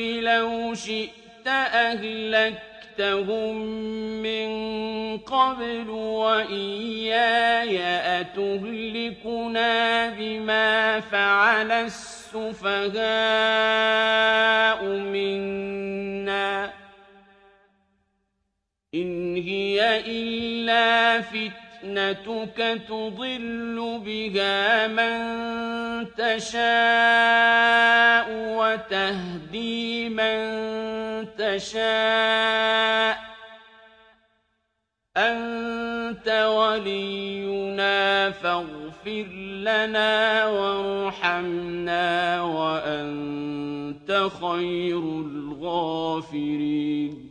لَوْ شِئْتَ أَهْلَكْتَهُم مِّن قَبْلُ وَإِيَّايَ أَتُهْلِكُنَا بِمَا فَعَلَ السُّفَهَاءُ مِنَّا ۖ إِنْ هِيَ إِلَّا فِتْنَتُكَ تُضِلُّ بِهَا مَن تَشَاءُ وَتَهْدِي مَن تَشَاءُ ۖ. أَنتَ وَلِيُّنَا فَاغْفِرْ لَنَا وَارْحَمْنَا ۖ وَأَنتَ خَيْرُ الْغَافِرِينَ.